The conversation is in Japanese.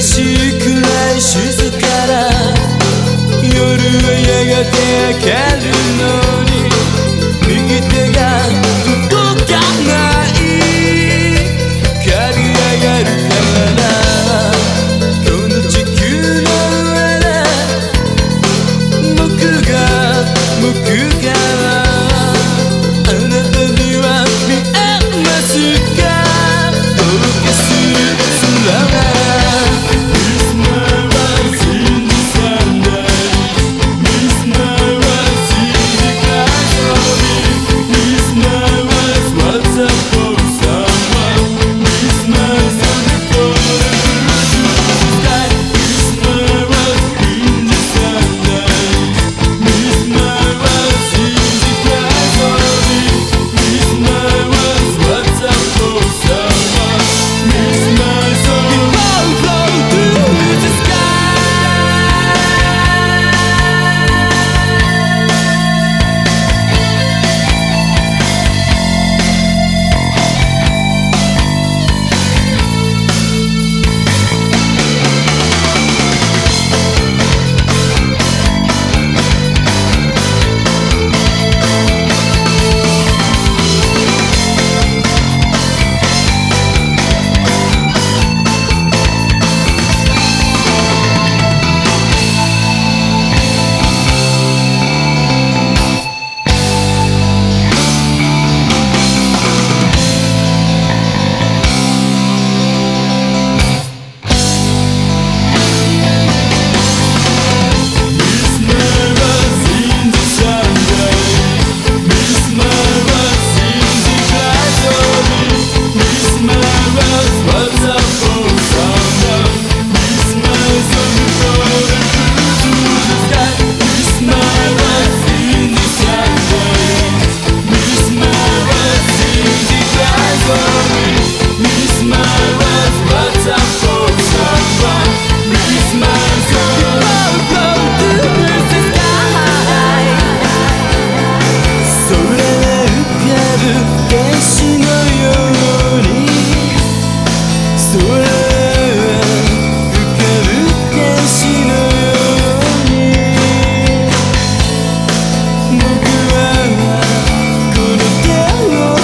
優しくない静かな夜はやがて明るい僕はこの手を